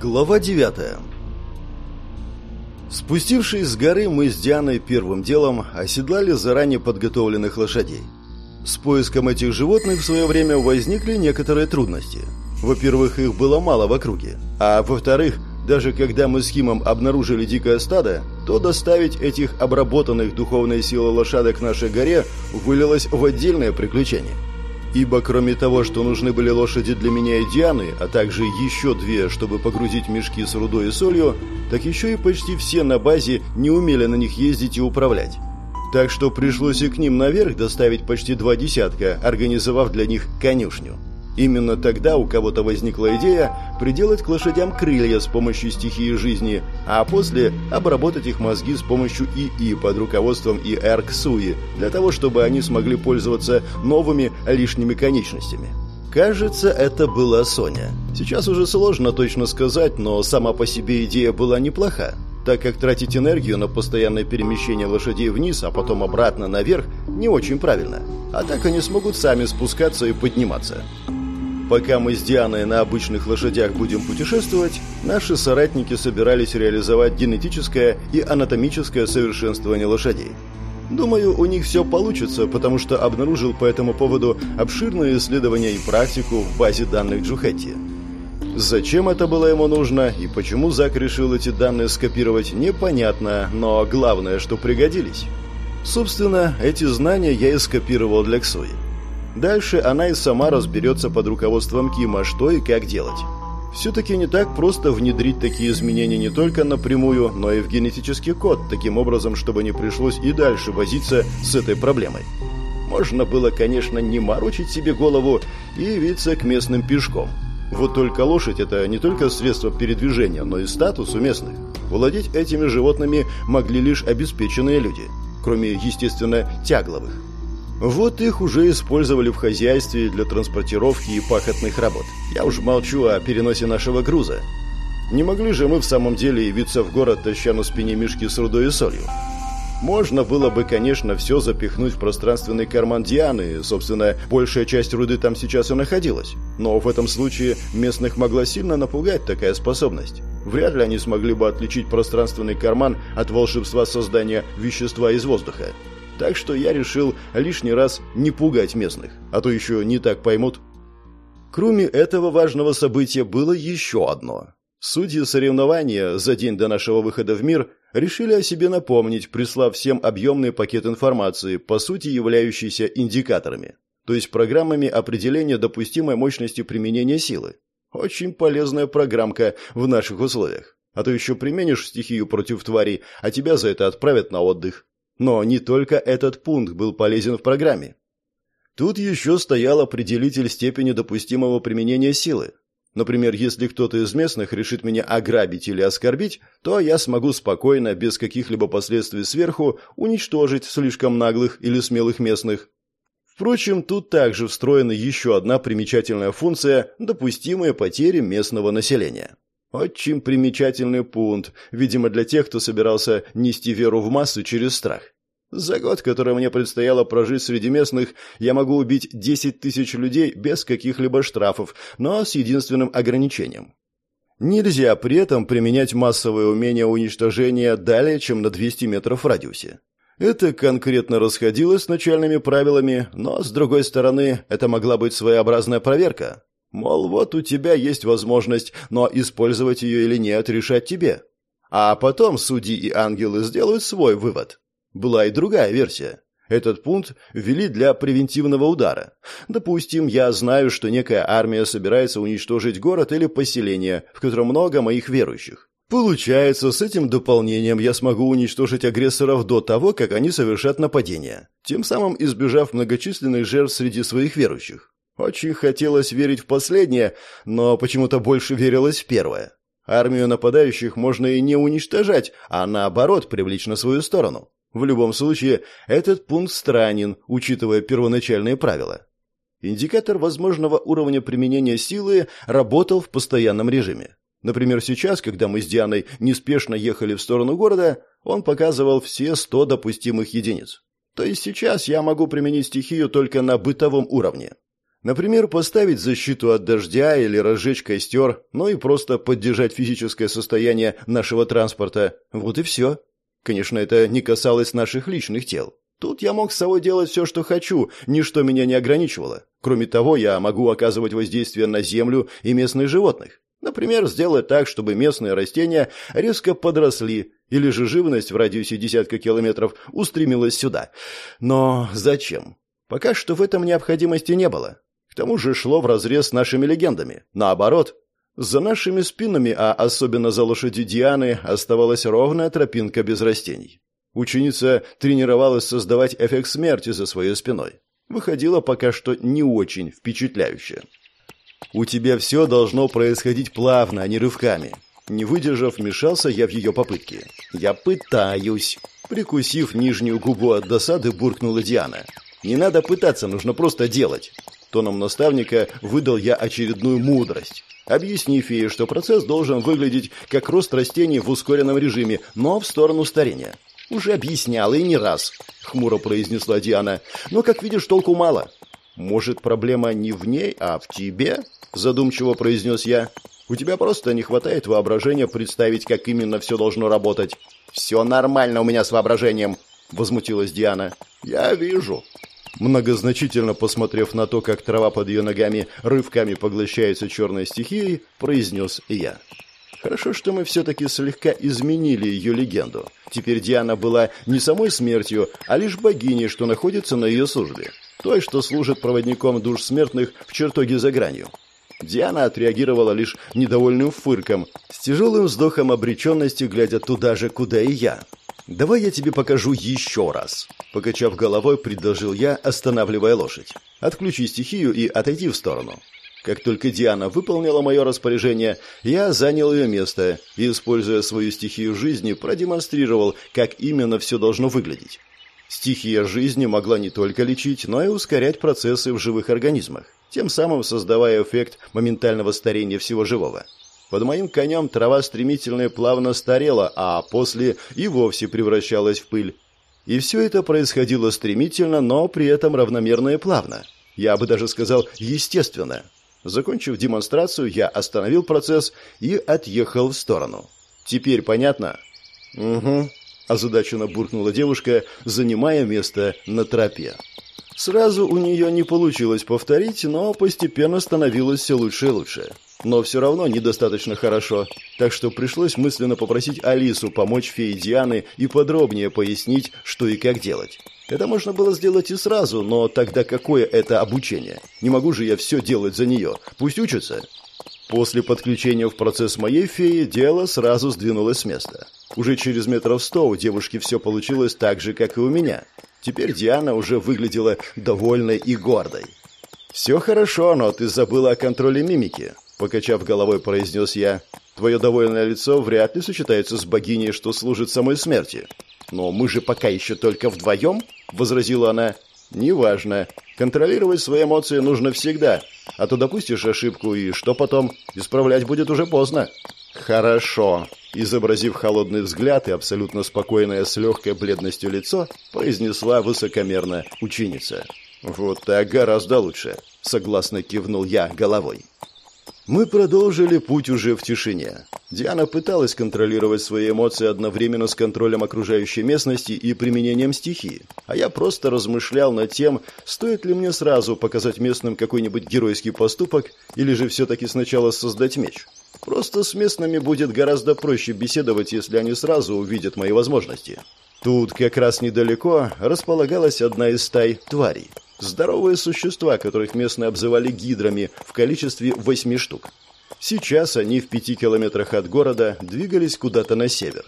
Глава 9 Спустившись с горы, мы с Дианой первым делом оседлали заранее подготовленных лошадей. С поиском этих животных в свое время возникли некоторые трудности. Во-первых, их было мало в округе, а во-вторых, даже когда мы с Химом обнаружили дикое стадо, то доставить этих обработанных духовной силой лошадок к нашей горе вылилось в отдельное приключение. Ибо кроме того, что нужны были лошади для меня и Дианы, а также еще две, чтобы погрузить мешки с рудой и солью, так еще и почти все на базе не умели на них ездить и управлять. Так что пришлось и к ним наверх доставить почти два десятка, организовав для них конюшню. Именно тогда у кого-то возникла идея приделать к лошадям крылья с помощью стихии жизни, а после обработать их мозги с помощью ИИ под руководством ИР Ксуи, для того, чтобы они смогли пользоваться новыми лишними конечностями. Кажется, это была Соня. Сейчас уже сложно точно сказать, но сама по себе идея была неплоха, так как тратить энергию на постоянное перемещение лошадей вниз, а потом обратно наверх, не очень правильно. А так они смогут сами спускаться и подниматься. Пока мы с Дианой на обычных лошадях будем путешествовать, наши соратники собирались реализовать генетическое и анатомическое совершенствование лошадей. Думаю, у них все получится, потому что обнаружил по этому поводу обширные исследования и практику в базе данных Джухетти. Зачем это было ему нужно и почему Зак решил эти данные скопировать, непонятно, но главное, что пригодились. Собственно, эти знания я и скопировал для Ксуи. Дальше она и сама разберется под руководством Кима, что и как делать. Все-таки не так просто внедрить такие изменения не только напрямую, но и в генетический код, таким образом, чтобы не пришлось и дальше возиться с этой проблемой. Можно было, конечно, не морочить себе голову и явиться к местным пешком. Вот только лошадь – это не только средство передвижения, но и статус у местных. Владеть этими животными могли лишь обеспеченные люди, кроме, естественно, тягловых. Вот их уже использовали в хозяйстве для транспортировки и пахотных работ. Я уж молчу о переносе нашего груза. Не могли же мы в самом деле явиться в город, таща на спине мешки с рудой и солью? Можно было бы, конечно, все запихнуть в пространственный карман Дианы, собственно, большая часть руды там сейчас и находилась. Но в этом случае местных могла сильно напугать такая способность. Вряд ли они смогли бы отличить пространственный карман от волшебства создания вещества из воздуха. Так что я решил лишний раз не пугать местных, а то еще не так поймут. Кроме этого важного события было еще одно. Судьи соревнования за день до нашего выхода в мир решили о себе напомнить, прислав всем объемный пакет информации, по сути являющийся индикаторами, то есть программами определения допустимой мощности применения силы. Очень полезная программка в наших условиях. А то еще применишь стихию против тварей, а тебя за это отправят на отдых. Но не только этот пункт был полезен в программе. Тут еще стоял определитель степени допустимого применения силы. Например, если кто-то из местных решит меня ограбить или оскорбить, то я смогу спокойно, без каких-либо последствий сверху, уничтожить слишком наглых или смелых местных. Впрочем, тут также встроена еще одна примечательная функция – допустимые потери местного населения. Очень примечательный пункт, видимо, для тех, кто собирался нести веру в массу через страх. За год, который мне предстояло прожить среди местных, я могу убить 10 тысяч людей без каких-либо штрафов, но с единственным ограничением. Нельзя при этом применять массовое умение уничтожения далее, чем на 200 метров в радиусе. Это конкретно расходилось с начальными правилами, но, с другой стороны, это могла быть своеобразная проверка. Мол, вот у тебя есть возможность, но использовать ее или нет, решать тебе. А потом судьи и ангелы сделают свой вывод. Была и другая версия. Этот пункт ввели для превентивного удара. Допустим, я знаю, что некая армия собирается уничтожить город или поселение, в котором много моих верующих. Получается, с этим дополнением я смогу уничтожить агрессоров до того, как они совершат нападение, тем самым избежав многочисленных жертв среди своих верующих. Очень хотелось верить в последнее, но почему-то больше верилось в первое. Армию нападающих можно и не уничтожать, а наоборот привлечь на свою сторону. В любом случае, этот пункт странен, учитывая первоначальные правила. Индикатор возможного уровня применения силы работал в постоянном режиме. Например, сейчас, когда мы с Дианой неспешно ехали в сторону города, он показывал все 100 допустимых единиц. То есть сейчас я могу применить стихию только на бытовом уровне. Например, поставить защиту от дождя или разжечь костер, ну и просто поддержать физическое состояние нашего транспорта. Вот и все. Конечно, это не касалось наших личных тел. Тут я мог с собой делать все, что хочу, ничто меня не ограничивало. Кроме того, я могу оказывать воздействие на землю и местных животных. Например, сделать так, чтобы местные растения резко подросли, или же живность в радиусе десятка километров устремилась сюда. Но зачем? Пока что в этом необходимости не было. К тому же шло вразрез с нашими легендами. Наоборот, за нашими спинами, а особенно за лошадью Дианы, оставалась ровная тропинка без растений. Ученица тренировалась создавать эффект смерти за своей спиной. Выходило пока что не очень впечатляюще. «У тебя все должно происходить плавно, а не рывками». Не выдержав, вмешался я в ее попытки. «Я пытаюсь». Прикусив нижнюю губу от досады, буркнула Диана. «Не надо пытаться, нужно просто делать». Тоном наставника выдал я очередную мудрость. Объясни фее, что процесс должен выглядеть как рост растений в ускоренном режиме, но в сторону старения. Уже объясняла и не раз, хмуро произнесла Диана. Но, как видишь, толку мало. Может, проблема не в ней, а в тебе? Задумчиво произнес я. У тебя просто не хватает воображения представить, как именно все должно работать. Все нормально у меня с воображением, возмутилась Диана. Я вижу, Многозначительно посмотрев на то, как трава под ее ногами рывками поглощается черной стихией, произнес я. Хорошо, что мы все-таки слегка изменили ее легенду. Теперь Диана была не самой смертью, а лишь богиней, что находится на ее службе. Той, что служит проводником душ смертных в чертоге за гранью. Диана отреагировала лишь недовольным фырком, с тяжелым вздохом обреченности, глядя туда же, куда и я. «Давай я тебе покажу еще раз», — покачав головой, предложил я, останавливая лошадь. «Отключи стихию и отойди в сторону». Как только Диана выполнила мое распоряжение, я занял ее место и, используя свою стихию жизни, продемонстрировал, как именно все должно выглядеть. Стихия жизни могла не только лечить, но и ускорять процессы в живых организмах, тем самым создавая эффект моментального старения всего живого. Под моим конем трава стремительно и плавно старела, а после и вовсе превращалась в пыль. И все это происходило стремительно, но при этом равномерно и плавно. Я бы даже сказал, естественно. Закончив демонстрацию, я остановил процесс и отъехал в сторону. Теперь понятно? Угу, озадаченно буркнула девушка, занимая место на тропе. Сразу у нее не получилось повторить, но постепенно становилось все лучше и лучше но все равно недостаточно хорошо, так что пришлось мысленно попросить Алису помочь фее Дианы и подробнее пояснить, что и как делать. Это можно было сделать и сразу, но тогда какое это обучение? Не могу же я все делать за нее. Пусть учится. После подключения в процесс моей феи дело сразу сдвинулось с места. Уже через метров сто у девушки все получилось так же, как и у меня. Теперь Диана уже выглядела довольной и гордой. «Все хорошо, но ты забыла о контроле мимики. Покачав головой, произнес я. Твое довольное лицо вряд ли сочетается с богиней, что служит самой смерти. Но мы же пока еще только вдвоем, возразила она. Неважно. Контролировать свои эмоции нужно всегда. А то допустишь ошибку, и что потом? Исправлять будет уже поздно. Хорошо. Изобразив холодный взгляд и абсолютно спокойное с легкой бледностью лицо, произнесла высокомерно ученица. «Вот так гораздо лучше», — согласно кивнул я головой. Мы продолжили путь уже в тишине. Диана пыталась контролировать свои эмоции одновременно с контролем окружающей местности и применением стихии, а я просто размышлял над тем, стоит ли мне сразу показать местным какой-нибудь геройский поступок или же все-таки сначала создать меч. Просто с местными будет гораздо проще беседовать, если они сразу увидят мои возможности. Тут как раз недалеко располагалась одна из стай тварей. Здоровые существа, которых местные обзывали гидрами, в количестве восьми штук. Сейчас они в пяти километрах от города двигались куда-то на север.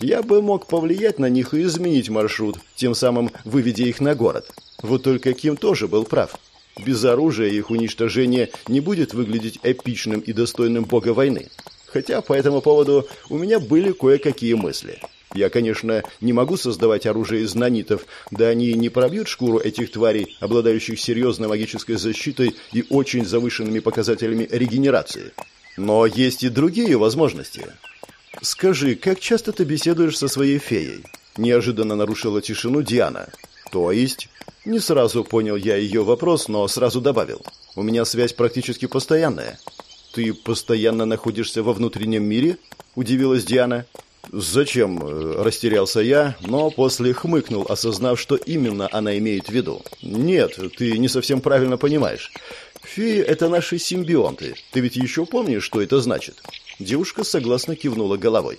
Я бы мог повлиять на них и изменить маршрут, тем самым выведя их на город. Вот только Ким тоже был прав. Без оружия их уничтожение не будет выглядеть эпичным и достойным бога войны. Хотя по этому поводу у меня были кое-какие мысли. Я, конечно, не могу создавать оружие из нанитов, да они не пробьют шкуру этих тварей, обладающих серьезной магической защитой и очень завышенными показателями регенерации. Но есть и другие возможности. Скажи, как часто ты беседуешь со своей феей? Неожиданно нарушила тишину Диана. То есть... Не сразу понял я ее вопрос, но сразу добавил. У меня связь практически постоянная. Ты постоянно находишься во внутреннем мире? Удивилась Диана. «Зачем?» – растерялся я, но после хмыкнул, осознав, что именно она имеет в виду. «Нет, ты не совсем правильно понимаешь. Феи – это наши симбионты. Ты ведь еще помнишь, что это значит?» Девушка согласно кивнула головой.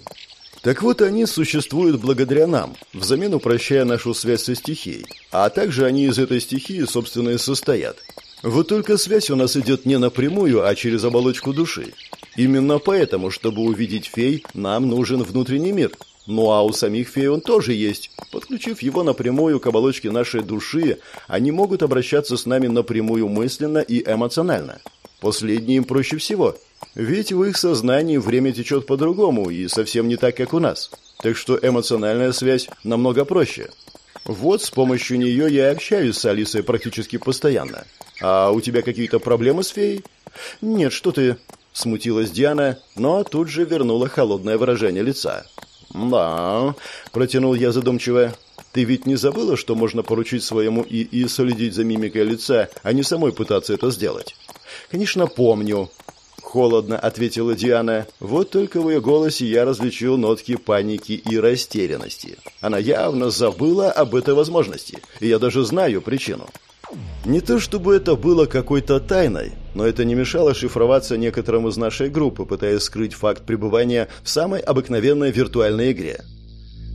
Так вот, они существуют благодаря нам, взамен упрощая нашу связь со стихией. А также они из этой стихии, собственно, и состоят. Вот только связь у нас идет не напрямую, а через оболочку души. Именно поэтому, чтобы увидеть фей, нам нужен внутренний мир. Ну а у самих фей он тоже есть. Подключив его напрямую к оболочке нашей души, они могут обращаться с нами напрямую мысленно и эмоционально. Последнее им проще всего. Ведь в их сознании время течет по-другому и совсем не так, как у нас. Так что эмоциональная связь намного проще. Вот с помощью нее я общаюсь с Алисой практически постоянно. А у тебя какие-то проблемы с феей? Нет, что ты... Смутилась Диана, но тут же вернула холодное выражение лица. «Да», — протянул я задумчиво, — «ты ведь не забыла, что можно поручить своему ИИ следить за мимикой лица, а не самой пытаться это сделать?» «Конечно, помню», — холодно ответила Диана. Вот только в ее голосе я различил нотки паники и растерянности. Она явно забыла об этой возможности, и я даже знаю причину. Не то чтобы это было какой-то тайной, но это не мешало шифроваться некоторым из нашей группы, пытаясь скрыть факт пребывания в самой обыкновенной виртуальной игре.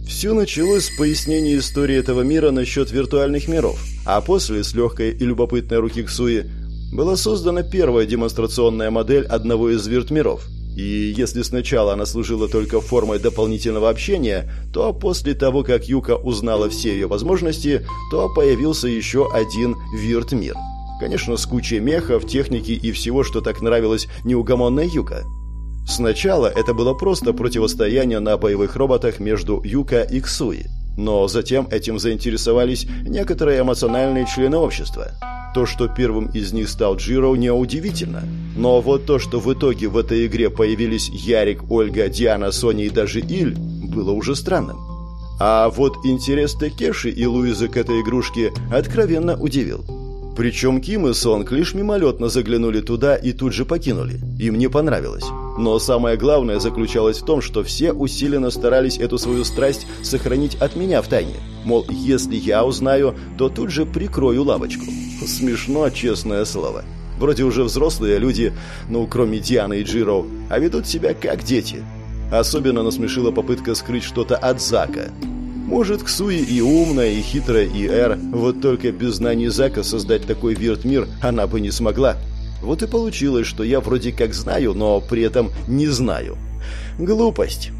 Все началось с пояснения истории этого мира насчет виртуальных миров, а после, с легкой и любопытной руки Ксуи, была создана первая демонстрационная модель одного из виртмиров – и если сначала она служила только формой дополнительного общения, то после того, как Юка узнала все ее возможности, то появился еще один Вирт-мир. Конечно, с кучей мехов, техники и всего, что так нравилось неугомонной Юка. Сначала это было просто противостояние на боевых роботах между Юка и Ксуи. Но затем этим заинтересовались некоторые эмоциональные члены общества – то, что первым из них стал Джиро, неудивительно. Но вот то, что в итоге в этой игре появились Ярик, Ольга, Диана, Соня и даже Иль, было уже странным. А вот интерес Текеши и Луизы к этой игрушке откровенно удивил. Причем Ким и Сонг лишь мимолетно заглянули туда и тут же покинули. Им не понравилось. Но самое главное заключалось в том, что все усиленно старались эту свою страсть сохранить от меня в тайне. Мол, если я узнаю, то тут же прикрою лавочку. Смешно, честное слово. Вроде уже взрослые люди, ну, кроме Дианы и Джиро, а ведут себя как дети. Особенно насмешила попытка скрыть что-то от Зака. Может, Ксуи и умная, и хитрая, и Эр, вот только без знаний Зака создать такой вирт-мир она бы не смогла. Вот и получилось, что я вроде как знаю, но при этом не знаю. Глупость.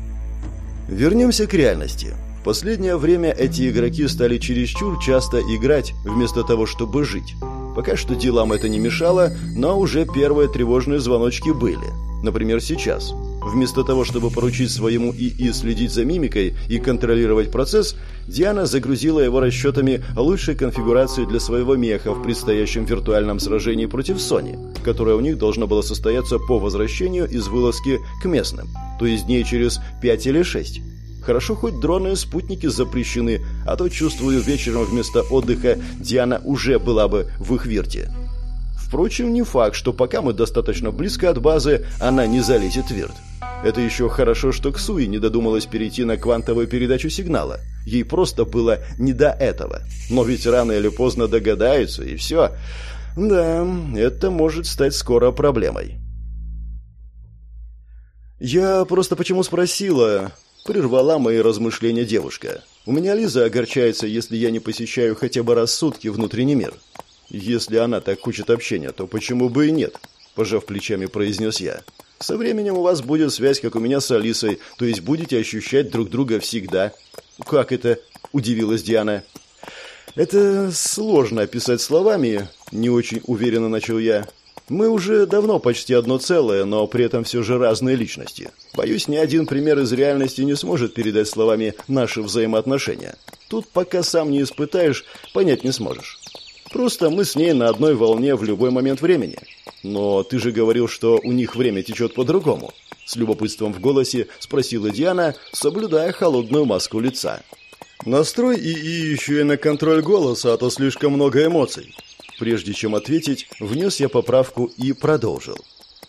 Вернемся к реальности. В последнее время эти игроки стали чересчур часто играть, вместо того, чтобы жить. Пока что делам это не мешало, но уже первые тревожные звоночки были. Например, сейчас. Вместо того, чтобы поручить своему ИИ следить за мимикой и контролировать процесс, Диана загрузила его расчетами лучшей конфигурации для своего меха в предстоящем виртуальном сражении против Сони, которое у них должно было состояться по возвращению из вылазки к местным, то есть дней через 5 или 6. Хорошо, хоть дроны и спутники запрещены, а то, чувствую, вечером вместо отдыха Диана уже была бы в их вирте. Впрочем, не факт, что пока мы достаточно близко от базы, она не залезет в вирт. Это еще хорошо, что Ксуи не додумалась перейти на квантовую передачу сигнала. Ей просто было не до этого. Но ведь рано или поздно догадаются, и все. Да, это может стать скоро проблемой. «Я просто почему спросила?» Прервала мои размышления девушка. «У меня Лиза огорчается, если я не посещаю хотя бы раз в сутки внутренний мир. Если она так хочет общения, то почему бы и нет?» Пожав плечами, произнес я. Со временем у вас будет связь, как у меня с Алисой, то есть будете ощущать друг друга всегда. Как это? удивилась Диана. Это сложно описать словами, не очень уверенно начал я. Мы уже давно почти одно целое, но при этом все же разные личности. Боюсь, ни один пример из реальности не сможет передать словами наши взаимоотношения. Тут пока сам не испытаешь, понять не сможешь. Просто мы с ней на одной волне в любой момент времени. Но ты же говорил, что у них время течет по-другому. С любопытством в голосе спросила Диана, соблюдая холодную маску лица. Настрой ИИ еще и на контроль голоса, а то слишком много эмоций. Прежде чем ответить, внес я поправку и продолжил.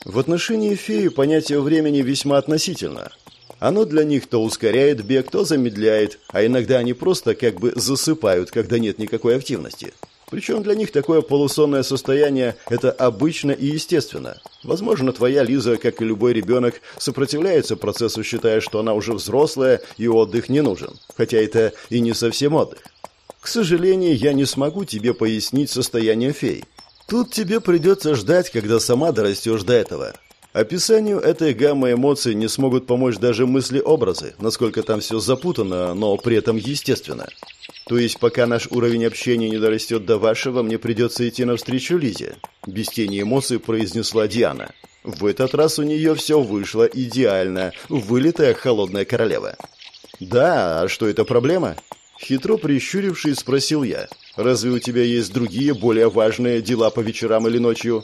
В отношении феи понятие времени весьма относительно. Оно для них то ускоряет бег, то замедляет, а иногда они просто как бы засыпают, когда нет никакой активности. Причем для них такое полусонное состояние – это обычно и естественно. Возможно, твоя Лиза, как и любой ребенок, сопротивляется процессу, считая, что она уже взрослая и отдых не нужен. Хотя это и не совсем отдых. К сожалению, я не смогу тебе пояснить состояние фей. Тут тебе придется ждать, когда сама дорастешь до этого. Описанию этой гаммы эмоций не смогут помочь даже мысли-образы, насколько там все запутано, но при этом естественно. То есть, пока наш уровень общения не дорастет до вашего, мне придется идти навстречу Лизе. Без тени эмоций произнесла Диана. В этот раз у нее все вышло идеально, вылитая холодная королева. Да, а что это проблема? Хитро прищурившись, спросил я. «Разве у тебя есть другие, более важные дела по вечерам или ночью?»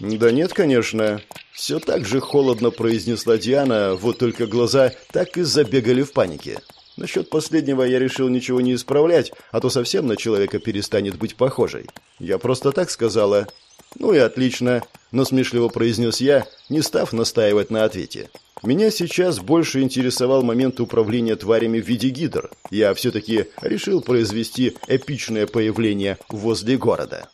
«Да нет, конечно». Все так же холодно произнесла Диана, вот только глаза так и забегали в панике. Насчет последнего я решил ничего не исправлять, а то совсем на человека перестанет быть похожей. Я просто так сказала. «Ну и отлично», — насмешливо произнес я, не став настаивать на ответе. Меня сейчас больше интересовал момент управления тварями в виде гидр. Я все-таки решил произвести эпичное появление возле города.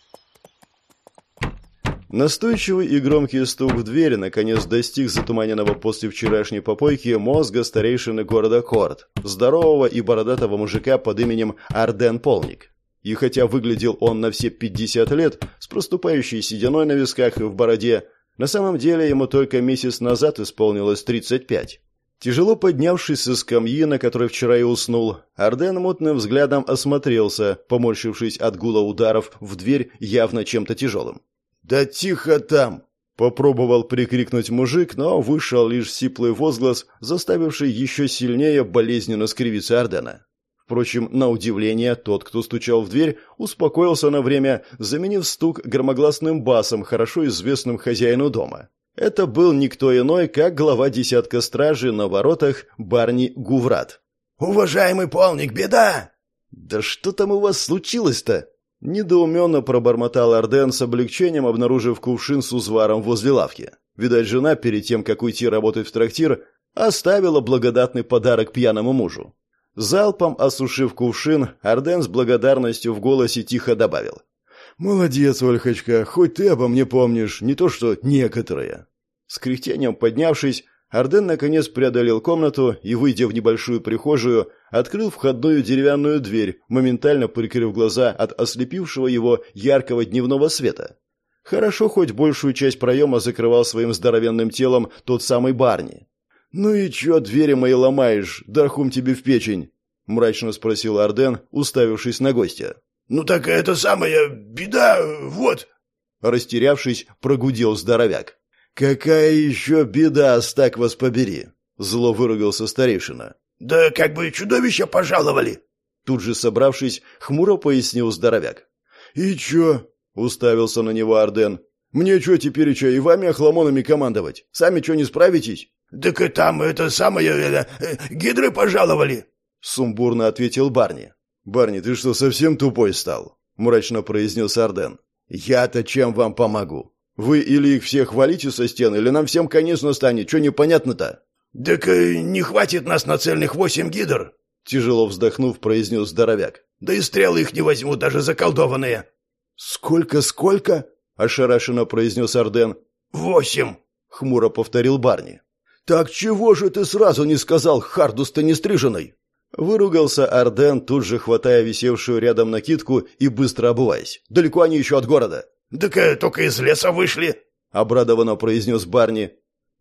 Настойчивый и громкий стук в двери наконец достиг затуманенного после вчерашней попойки мозга старейшины города Корт, здорового и бородатого мужика под именем Арден Полник. И хотя выглядел он на все 50 лет, с проступающей сединой на висках и в бороде, на самом деле ему только месяц назад исполнилось 35. Тяжело поднявшись со скамьи, на которой вчера и уснул, Арден мутным взглядом осмотрелся, поморщившись от гула ударов в дверь явно чем-то тяжелым. «Да тихо там!» — попробовал прикрикнуть мужик, но вышел лишь сиплый возглас, заставивший еще сильнее болезненно скривиться Ардена. Впрочем, на удивление, тот, кто стучал в дверь, успокоился на время, заменив стук громогласным басом, хорошо известным хозяину дома. Это был никто иной, как глава десятка стражи на воротах Барни Гуврат. «Уважаемый полник, беда!» «Да что там у вас случилось-то?» Недоуменно пробормотал Арден с облегчением, обнаружив кувшин с узваром возле лавки. Видать, жена, перед тем, как уйти работать в трактир, оставила благодатный подарок пьяному мужу. Залпом осушив кувшин, Арден с благодарностью в голосе тихо добавил. «Молодец, Ольхочка, хоть ты обо мне помнишь, не то что некоторые». С кряхтением поднявшись, Арден наконец преодолел комнату и, выйдя в небольшую прихожую, открыл входную деревянную дверь, моментально прикрыв глаза от ослепившего его яркого дневного света. Хорошо, хоть большую часть проема закрывал своим здоровенным телом тот самый Барни. «Ну и чё двери мои ломаешь? Дархум тебе в печень!» — мрачно спросил Арден, уставившись на гостя. «Ну так это самая беда, вот!» Растерявшись, прогудел здоровяк. «Какая еще беда, стак вас побери!» — зло выругался старейшина. «Да как бы чудовища пожаловали!» Тут же собравшись, хмуро пояснил здоровяк. «И чё?» — уставился на него Арден. «Мне чё теперь чё, и вами охламонами командовать? Сами чё не справитесь?» «Так и там это самое... Э, э, гидры пожаловали!» Сумбурно ответил Барни. «Барни, ты что, совсем тупой стал?» Мрачно произнес Арден. «Я-то чем вам помогу? Вы или их всех валите со стены, или нам всем конец настанет. Что непонятно-то?» «Так э, не хватит нас на цельных восемь гидр!» Тяжело вздохнув, произнес здоровяк. «Да и стрелы их не возьмут, даже заколдованные!» «Сколько, сколько?» – ошарашенно произнес Арден. «Восемь!» – хмуро повторил Барни. «Так чего же ты сразу не сказал, Хардус-то нестриженный?» Выругался Арден, тут же хватая висевшую рядом накидку и быстро обуваясь. «Далеко они еще от города?» «Так э, только из леса вышли», — обрадованно произнес Барни.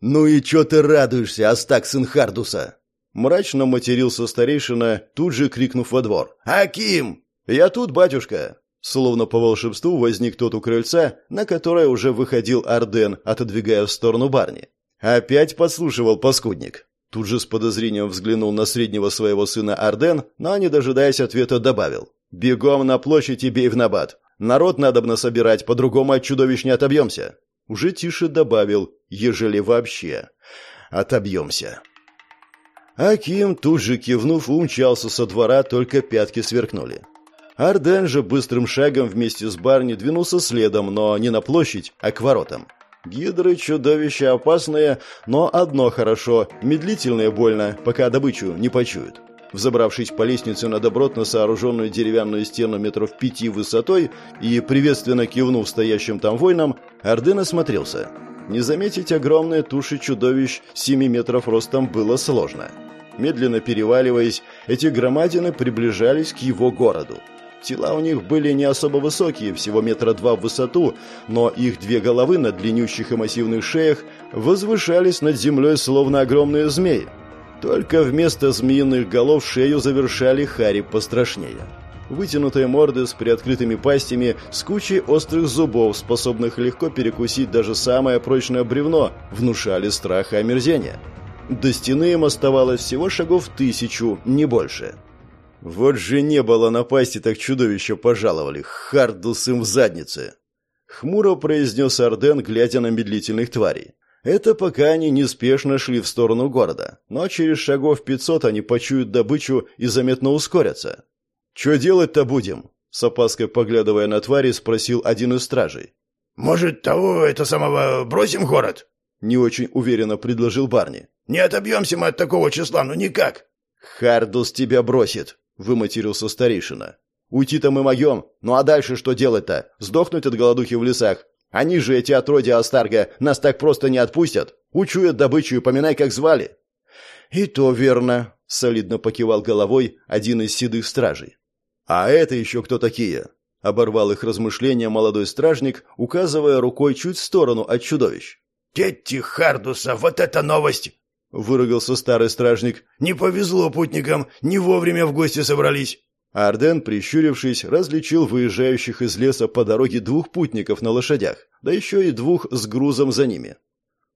«Ну и чё ты радуешься, Астак, сын Хардуса?» Мрачно матерился старейшина, тут же крикнув во двор. «Аким!» «Я тут, батюшка!» Словно по волшебству возник тот у крыльца, на которое уже выходил Арден, отодвигая в сторону Барни. Опять подслушивал паскудник. Тут же с подозрением взглянул на среднего своего сына Арден, но, не дожидаясь ответа, добавил. «Бегом на площадь и бей в набат. Народ надо собирать, по-другому от чудовищ не отобьемся». Уже тише добавил, ежели вообще. «Отобьемся». Аким, тут же кивнув, умчался со двора, только пятки сверкнули. Арден же быстрым шагом вместе с Барни двинулся следом, но не на площадь, а к воротам. Гидры – чудовища опасные, но одно хорошо – медлительные больно, пока добычу не почуют. Взобравшись по лестнице на добротно сооруженную деревянную стену метров пяти высотой и приветственно кивнув стоящим там воинам, Арден осмотрелся. Не заметить огромные туши чудовищ 7 метров ростом было сложно. Медленно переваливаясь, эти громадины приближались к его городу. Тела у них были не особо высокие, всего метра два в высоту, но их две головы на длиннющих и массивных шеях возвышались над землей, словно огромные змеи. Только вместо змеиных голов шею завершали хари пострашнее. Вытянутые морды с приоткрытыми пастями, с кучей острых зубов, способных легко перекусить даже самое прочное бревно, внушали страх и омерзение. До стены им оставалось всего шагов тысячу, не больше. Вот же не было напасти, так чудовище пожаловали. Хардус им в заднице. Хмуро произнес Арден, глядя на медлительных тварей. Это пока они неспешно шли в сторону города, но через шагов пятьсот они почуют добычу и заметно ускорятся. «Что делать-то будем?» С опаской поглядывая на твари, спросил один из стражей. «Может, того, это самого, бросим город?» Не очень уверенно предложил Барни. «Не отобьемся мы от такого числа, ну никак!» «Хардус тебя бросит!» — выматерился старейшина. «Уйти-то мы могем, ну а дальше что делать-то? Сдохнуть от голодухи в лесах? Они же, эти отродья Астарга, нас так просто не отпустят. Учуют добычу и поминай, как звали». «И то верно», — солидно покивал головой один из седых стражей. «А это еще кто такие?» — оборвал их размышления молодой стражник, указывая рукой чуть в сторону от чудовищ. «Дети Хардуса, вот это новость! выругался старый стражник. «Не повезло путникам, не вовремя в гости собрались». Арден, прищурившись, различил выезжающих из леса по дороге двух путников на лошадях, да еще и двух с грузом за ними.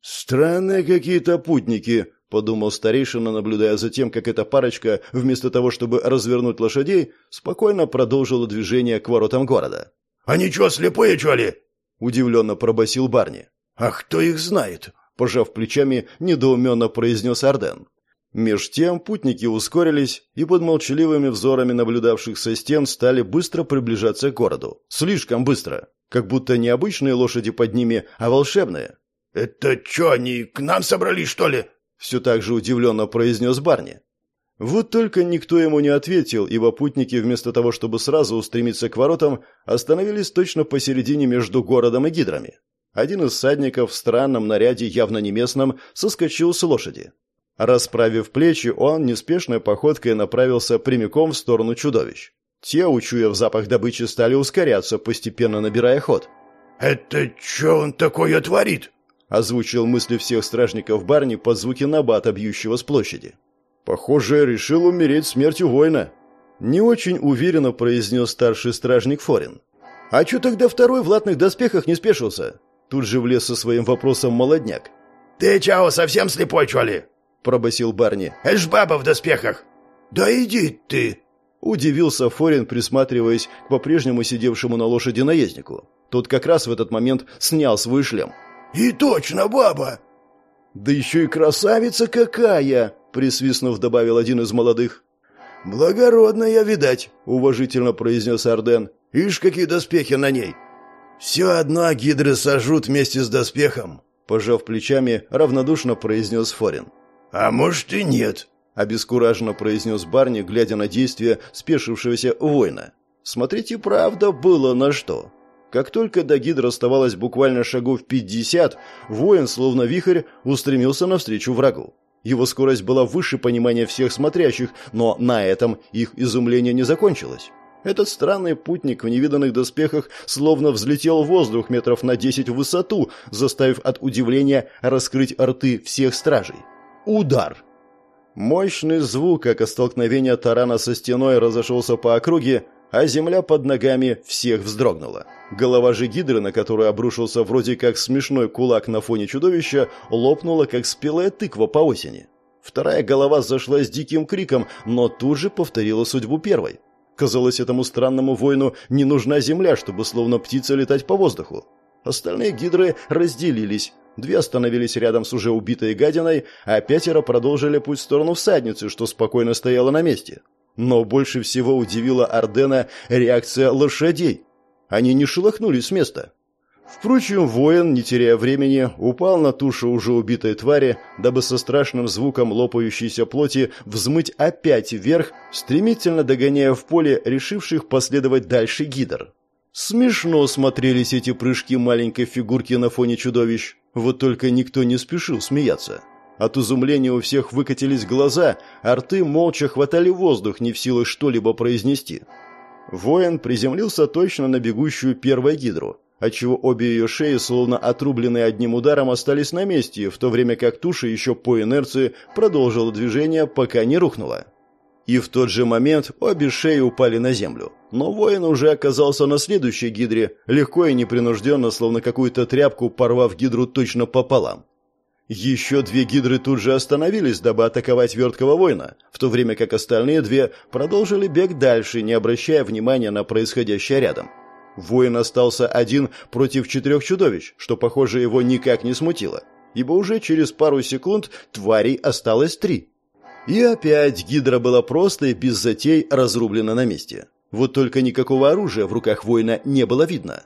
«Странные какие-то путники», — подумал старейшина, наблюдая за тем, как эта парочка, вместо того, чтобы развернуть лошадей, спокойно продолжила движение к воротам города. «Они «А что, слепые, что ли?» — удивленно пробасил Барни. «А кто их знает?» пожав плечами, недоуменно произнес Арден. Меж тем путники ускорились и под молчаливыми взорами наблюдавших со стен стали быстро приближаться к городу. Слишком быстро. Как будто не обычные лошади под ними, а волшебные. «Это что, они к нам собрались, что ли?» Все так же удивленно произнес Барни. Вот только никто ему не ответил, ибо путники, вместо того, чтобы сразу устремиться к воротам, остановились точно посередине между городом и гидрами. Один из всадников в странном наряде, явно не местном, соскочил с лошади. Расправив плечи, он неспешной походкой направился прямиком в сторону чудовищ. Те, учуяв запах добычи, стали ускоряться, постепенно набирая ход. «Это что он такое творит?» озвучил мысли всех стражников Барни под звуки набата, бьющего с площади. «Похоже, решил умереть смертью воина», — не очень уверенно произнес старший стражник Форин. «А чё тогда второй в латных доспехах не спешился?» Тут же влез со своим вопросом молодняк. «Ты чего, совсем слепой, что ли?» – пробасил Барни. «Это ж баба в доспехах!» «Да иди ты!» – удивился Форин, присматриваясь к по-прежнему сидевшему на лошади наезднику. Тот как раз в этот момент снял свой шлем. «И точно баба!» «Да еще и красавица какая!» – присвистнув, добавил один из молодых. «Благородная, видать», — уважительно произнес Арден. «Ишь, какие доспехи на ней!» «Все одно гидры сожрут вместе с доспехом», — пожав плечами, равнодушно произнес Форин. «А может и нет», — обескураженно произнес Барни, глядя на действия спешившегося воина. «Смотрите, правда, было на что». Как только до гидра оставалось буквально шагов пятьдесят, воин, словно вихрь, устремился навстречу врагу. Его скорость была выше понимания всех смотрящих, но на этом их изумление не закончилось. Этот странный путник в невиданных доспехах словно взлетел в воздух метров на десять в высоту, заставив от удивления раскрыть рты всех стражей. Удар! Мощный звук, как от столкновения тарана со стеной, разошелся по округе, а земля под ногами всех вздрогнула. Голова же гидры, на которую обрушился вроде как смешной кулак на фоне чудовища, лопнула, как спелая тыква по осени. Вторая голова зашла с диким криком, но тут же повторила судьбу первой. Казалось, этому странному воину не нужна земля, чтобы словно птица летать по воздуху. Остальные гидры разделились. Две остановились рядом с уже убитой гадиной, а пятеро продолжили путь в сторону всадницы, что спокойно стояла на месте. Но больше всего удивила Ардена реакция лошадей. Они не шелохнулись с места. Впрочем, воин, не теряя времени, упал на тушу уже убитой твари, дабы со страшным звуком лопающейся плоти взмыть опять вверх, стремительно догоняя в поле решивших последовать дальше гидр. Смешно смотрелись эти прыжки маленькой фигурки на фоне чудовищ, вот только никто не спешил смеяться. От изумления у всех выкатились глаза, а рты молча хватали воздух, не в силах что-либо произнести. Воин приземлился точно на бегущую первой гидру – отчего обе ее шеи, словно отрубленные одним ударом, остались на месте, в то время как туша еще по инерции продолжила движение, пока не рухнула. И в тот же момент обе шеи упали на землю. Но воин уже оказался на следующей гидре, легко и непринужденно, словно какую-то тряпку, порвав гидру точно пополам. Еще две гидры тут же остановились, дабы атаковать верткого воина, в то время как остальные две продолжили бег дальше, не обращая внимания на происходящее рядом. Воин остался один против четырех чудовищ, что, похоже, его никак не смутило, ибо уже через пару секунд тварей осталось три. И опять гидра была просто и без затей разрублена на месте. Вот только никакого оружия в руках воина не было видно.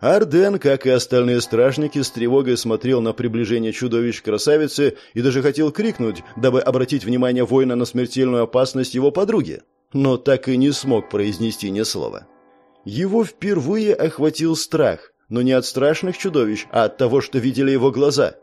Арден, как и остальные стражники, с тревогой смотрел на приближение чудовищ красавицы и даже хотел крикнуть, дабы обратить внимание воина на смертельную опасность его подруги, но так и не смог произнести ни слова. Его впервые охватил страх, но не от страшных чудовищ, а от того, что видели его глаза.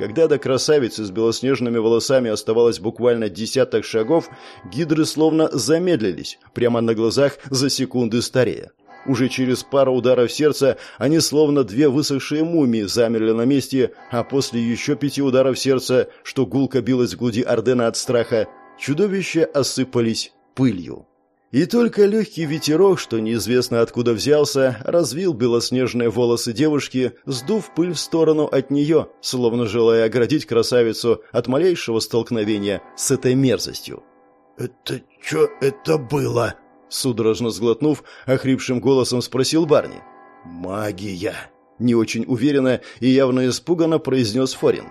Когда до красавицы с белоснежными волосами оставалось буквально десяток шагов, гидры словно замедлились, прямо на глазах за секунды старее. Уже через пару ударов сердца они словно две высохшие мумии замерли на месте, а после еще пяти ударов сердца, что гулко билось в груди Ордена от страха, чудовища осыпались пылью. И только легкий ветерок, что неизвестно откуда взялся, развил белоснежные волосы девушки, сдув пыль в сторону от нее, словно желая оградить красавицу от малейшего столкновения с этой мерзостью. «Это что это было?» Судорожно сглотнув, охрипшим голосом спросил Барни. «Магия!» Не очень уверенно и явно испуганно произнес Форин.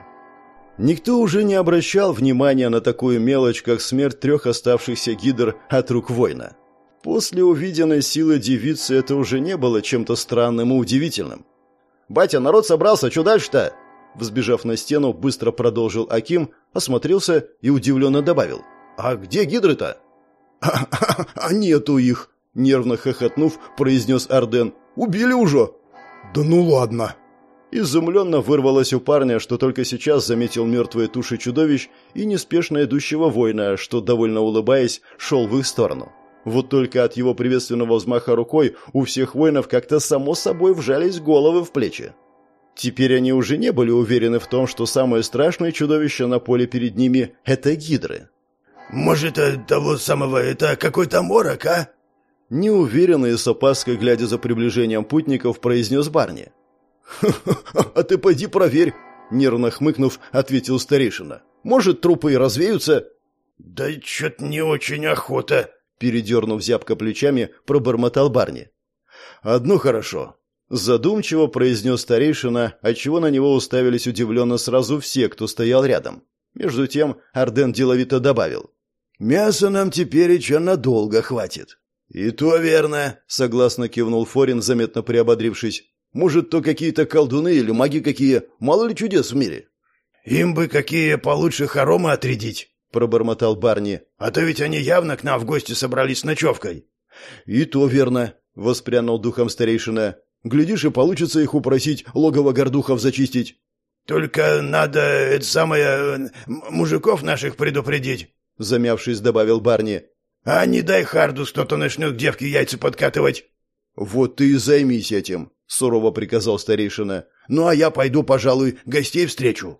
Никто уже не обращал внимания на такую мелочь, как смерть трех оставшихся гидр от рук воина. После увиденной силы девицы это уже не было чем-то странным и удивительным. «Батя, народ собрался, что дальше-то?» Взбежав на стену, быстро продолжил Аким, осмотрелся и удивленно добавил. «А где гидры-то?» «А, нету их!» Нервно хохотнув, произнес Арден. «Убили уже!» «Да ну ладно!» Изумленно вырвалось у парня, что только сейчас заметил мертвые туши чудовищ и неспешно идущего воина, что, довольно улыбаясь, шел в их сторону. Вот только от его приветственного взмаха рукой у всех воинов как-то само собой вжались головы в плечи. Теперь они уже не были уверены в том, что самое страшное чудовище на поле перед ними — это гидры. «Может, это того самого, это какой-то морок, а?» Неуверенно и с опаской, глядя за приближением путников, произнес Барни. а ты пойди проверь!» Нервно хмыкнув, ответил старейшина. «Может, трупы и развеются?» «Да чё-то не очень охота!» Передернув зябко плечами, пробормотал Барни. «Одно хорошо!» Задумчиво произнес старейшина, отчего на него уставились удивленно сразу все, кто стоял рядом. Между тем Арден деловито добавил. «Мяса нам теперь еще надолго хватит». «И то верно», — согласно кивнул Форин, заметно приободрившись. Может, то какие-то колдуны или маги какие. Мало ли чудес в мире. Им бы какие получше хоромы отрядить, пробормотал Барни. А то ведь они явно к нам в гости собрались с ночевкой. И то верно, воспрянул духом старейшина. Глядишь, и получится их упросить логово гордухов зачистить. Только надо это самое мужиков наших предупредить, замявшись, добавил Барни. А не дай Харду кто-то начнет девке яйца подкатывать. Вот ты и займись этим, сурово приказал старейшина. «Ну, а я пойду, пожалуй, гостей встречу».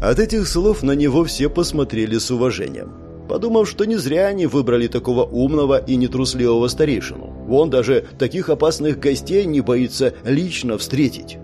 От этих слов на него все посмотрели с уважением, подумав, что не зря они выбрали такого умного и нетрусливого старейшину. Он даже таких опасных гостей не боится лично встретить.